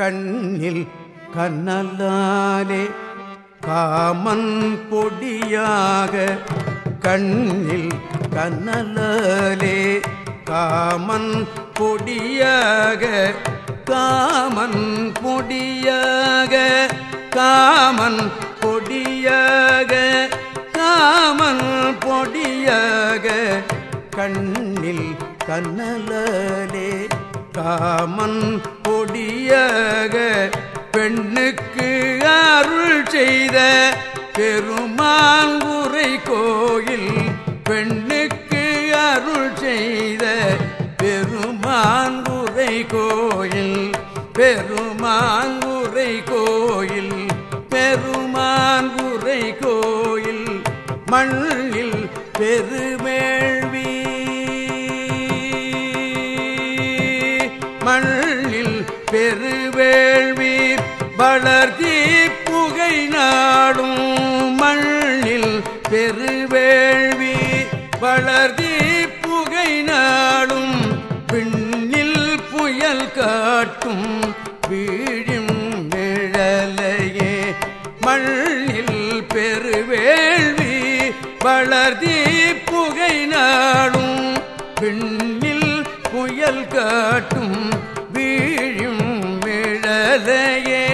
கண்ணில் கண்ணலாலே காமன் பொடியாக கண்ணில் கண்ணலாலே காமன் பொடியாக காமன் பொடியாக காமன் பொடியாக காமன் பொடியாக கண்ணில் கண்ணலாலே தாமன் பொடியக பெண்ணுக்கு அருள் செய்த பெருமான் உரை கோயில் பெண்ணுக்கு அருள் செய்த பெருமான் உரை கோயில் பெருமான் உரை கோயில் பெருமான் உரை கோயில் மண்ணில் பெருமேள் மண்ணில் பெருவேள்வி வளர்த்தி புகை நாடும். மண்ணில் பெருவேள்வி வளர்த்தி புகை நாடும். பின்னில் புயல் காட்டும் வீழும் நிழலையே. மண்ணில் பெருவேள்வி வளர்த்தி புகை நாடும். பின்னில் புயல் காட்டும் வீழும் மிழலையே